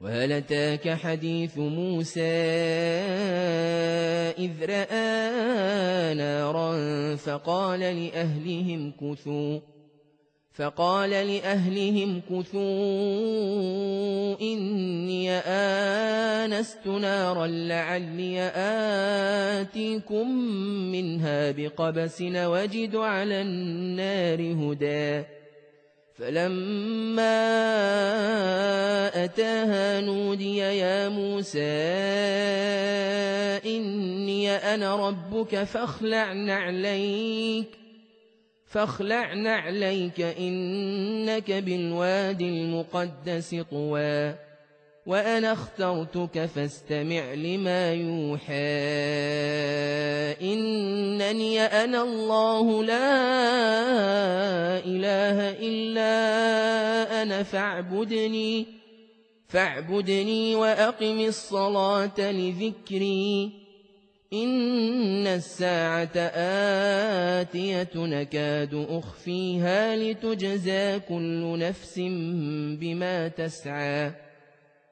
وهل أتاك حديث موسى إذ رأى نارا فقال لأهلهم كثوا فقال لأهلهم كثوا إني آنست نارا لعلي آتيكم منها بقبس وجد على النار هدى فلما أتاها نودي يا موسى إني أنا ربك فاخلع نعليك فاخلع نعليك إنك بالوادي المقدس طوى. وأنا اخترتك فاستمع لما يوحى إنني أنا الله لا إله إلا أنا فاعبدني فاعبدني وأقم الصلاة لذكري إن الساعة آتية نكاد أخفيها لتجزى كل نفس بما تسعى.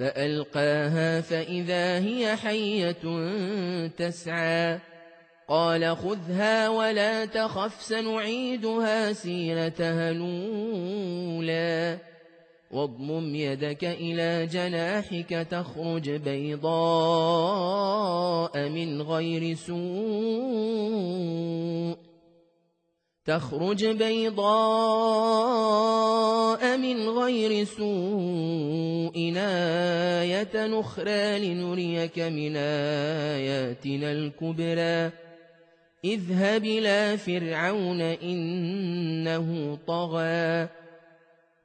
فألقاها فإذا هي حية تسعى. قال خذها ولا تخف سنعيدها سيرتها الأولى. واضمم يدك إلى جناحك تخرج بيضاء من غير سوء. تخرج بيضاء من غير سوء آية نخرى لنريك من آياتنا الكبرى. إذهب إلى فرعون إنه طغى.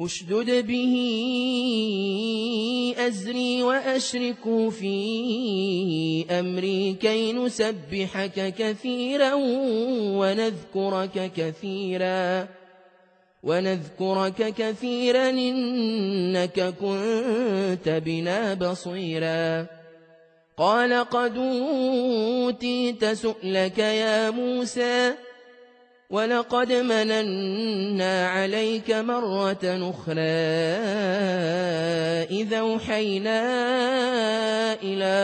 أشدد به أزري وأشركه في أمري كي نسبحك كثيرا ونذكرك كثيرا ونذكرك كثيرا إنك كنت بنا بصيرا قال قد أوتيت سؤلك يا موسى ولقد مننا عليك مرة أخرى إذا أوحينا إلى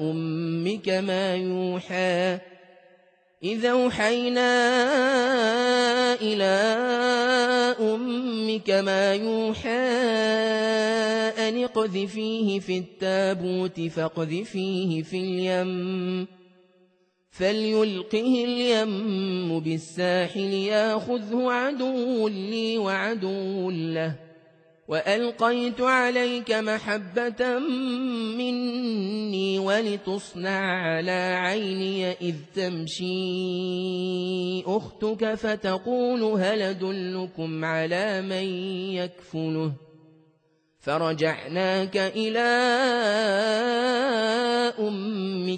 أمك ما يوحى إذا أوحينا إلى أمك ما يوحى أن اقذفيه في التابوت فاقذفيه في اليم فليلقه اليم بالساحل ياخذه عدو لي وعدو له وألقيت عليك محبة مني ولتصنع على عيني إذ تمشي أختك فتقول هل أدلكم على من يكفله فرجعناك إلى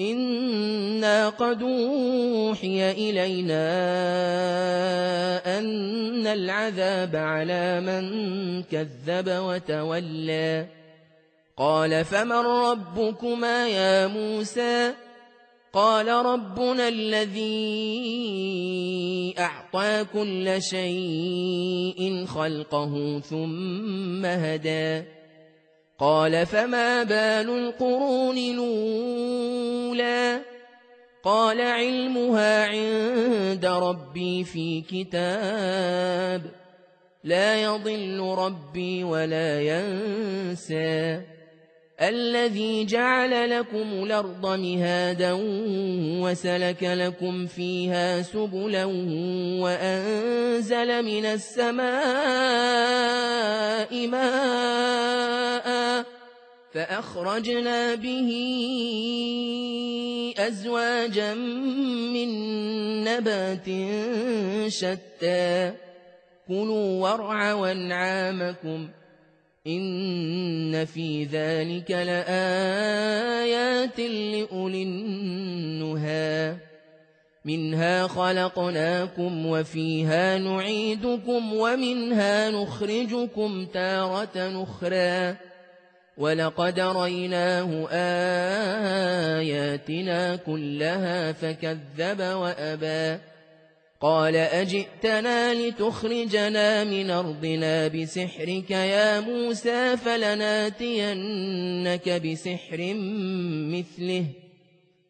إنا قد أوحي إلينا أن العذاب على من كذب وتولى قال فمن ربكما يا موسى قال ربنا الذي أعطى كل شيء خلقه ثم هدى قال فما بال القرون الأولى؟ قال علمها عند ربي في كتاب. لا يضل ربي ولا ينسى. الذي جعل لكم الأرض مهادا وسلك لكم فيها سبلا وأنزل من السماء ماء فأخرجنا به أزواجا من نبات شتى. كلوا وارعوا انعامكم إن في ذلك لآيات لأولي النهى. منها خلقناكم وفيها نعيدكم ومنها نخرجكم تارة نخرى ولقد ريناه آياتنا كلها فكذب وأبى قال أجئتنا لتخرجنا من أرضنا بسحرك يا موسى فلناتينك بسحر مثله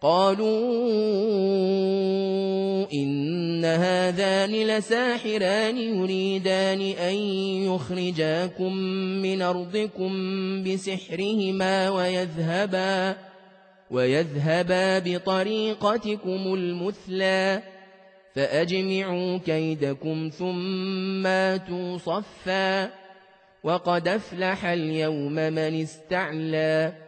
قالوا إن هذان لساحران يريدان أن يخرجاكم من أرضكم بسحرهما ويذهبا ويذهبا بطريقتكم المثلى فأجمعوا كيدكم ثم آتوا صفا وقد أفلح اليوم من استعلى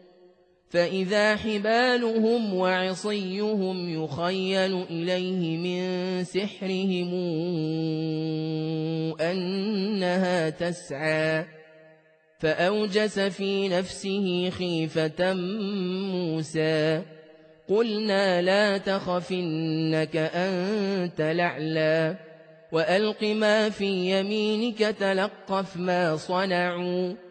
فإذا حبالهم وعصيهم يخيل إليه من سحرهم أنها تسعى. فأوجس في نفسه خيفة موسى. قلنا لا تخفنك أنت لعلى وألق ما في يمينك تلقف ما صنعوا.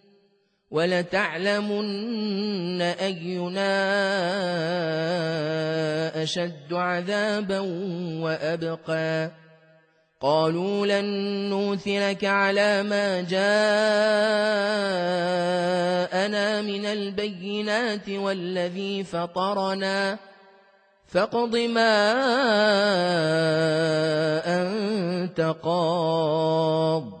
ولتعلمن أينا أشد عذابا وأبقى. قالوا لن نوثرك على ما جاءنا من البينات والذي فطرنا. فاقض ما أنت قاض.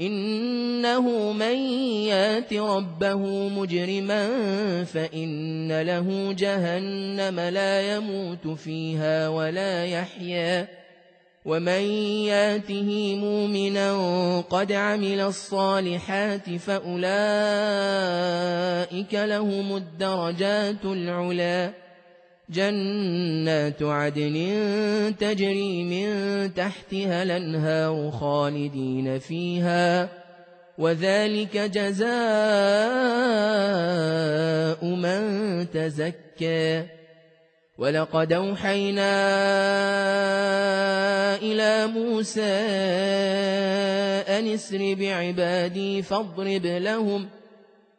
إنه من يات ربه مجرما فإن له جهنم لا يموت فيها ولا يحيا. ومن ياته مؤمنا قد عمل الصالحات فأولئك لهم الدرجات العلي جنات عدن تجري من تحتها الأنهار خالدين فيها وذلك جزاء من تزكى. ولقد أوحينا إلى موسى أن اسر بعبادي فاضرب لهم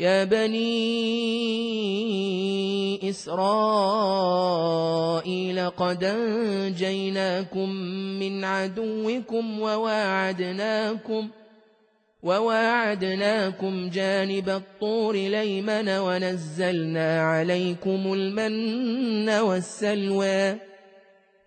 يا بني إسرائيل قد أنجيناكم من عدوكم وواعدناكم وواعدناكم جانب الطور ليمن ونزلنا عليكم المن والسلوى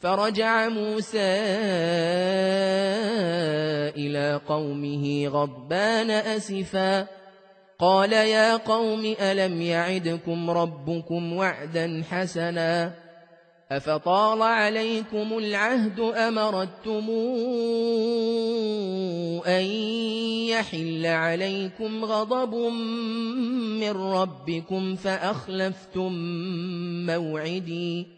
فرجع موسى إلى قومه غضبان أسفا. قال يا قوم ألم يعدكم ربكم وعدا حسنا؟ أفطال عليكم العهد أمرتم أن يحل عليكم غضب من ربكم فأخلفتم موعدي.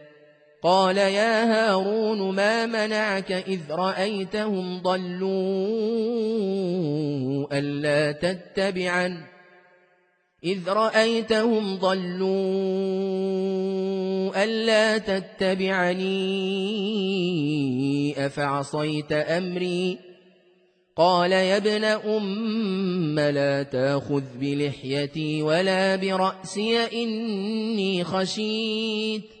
قال يا هارون ما منعك إذ رأيتهم ضلوا ألا تتبعا إذ رأيتهم ضلوا ألا تتبعني أفعصيت أمري قال يا ابن أم لا تأخذ بلحيتي ولا برأسي إني خشيت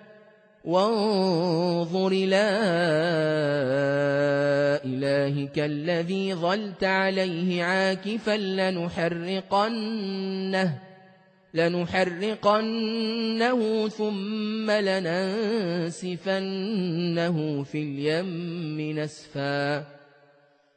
وانظر إلى إلهك الذي ظلت عليه عاكفا لنحرقنه لنحرقنه ثم لننسفنه في اليم نسفا.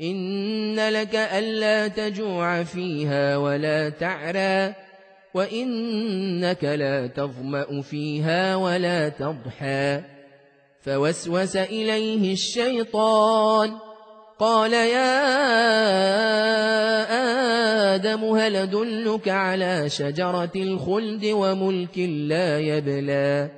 إن لك ألا تجوع فيها ولا تعرى وإنك لا تظمأ فيها ولا تضحى. فوسوس إليه الشيطان قال يا آدم هل أدلك على شجرة الخلد وملك لا يبلى؟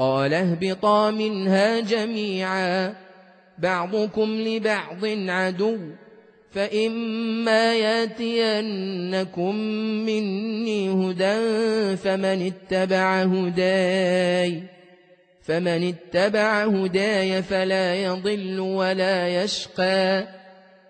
قال اهبطا منها جميعا بعضكم لبعض عدو فإما ياتينكم مني هدى فمن اتبع هداي فمن اتبع هداي فلا يضل ولا يشقى.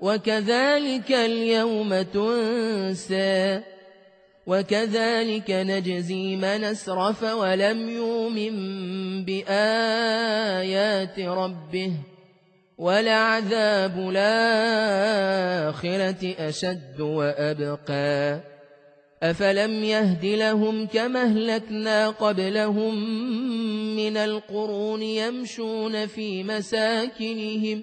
وكذلك اليوم تنسى وكذلك نجزي من أسرف ولم يؤمن بآيات ربه ولعذاب الآخرة أشد وأبقى. أفلم يهد لهم كما أهلكنا قبلهم من القرون يمشون في مساكنهم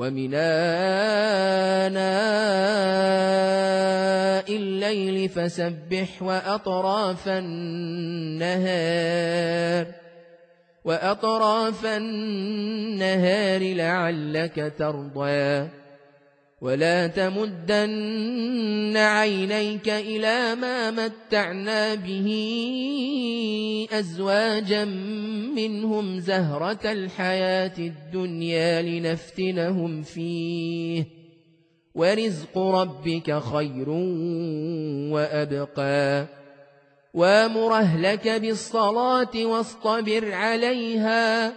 ومن آناء الليل فسبح وأطراف النهار وأطراف النهار لعلك ترضى. ولا تمدن عينيك إلى ما متعنا به أزواجا منهم زهرة الحياة الدنيا لنفتنهم فيه ورزق ربك خير وأبقى وامرهلك بالصلاة واصطبر عليها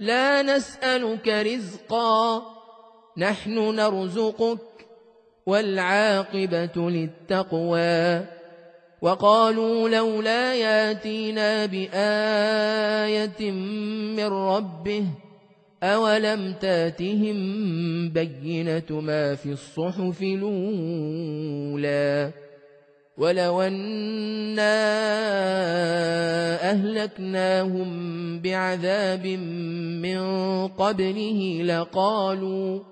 لا نسألك رزقا نحن نرزقك والعاقبة للتقوى. وقالوا لولا ياتينا بآية من ربه أولم تاتهم بينة ما في الصحف الأولى. ولو أنا أهلكناهم بعذاب من قبله لقالوا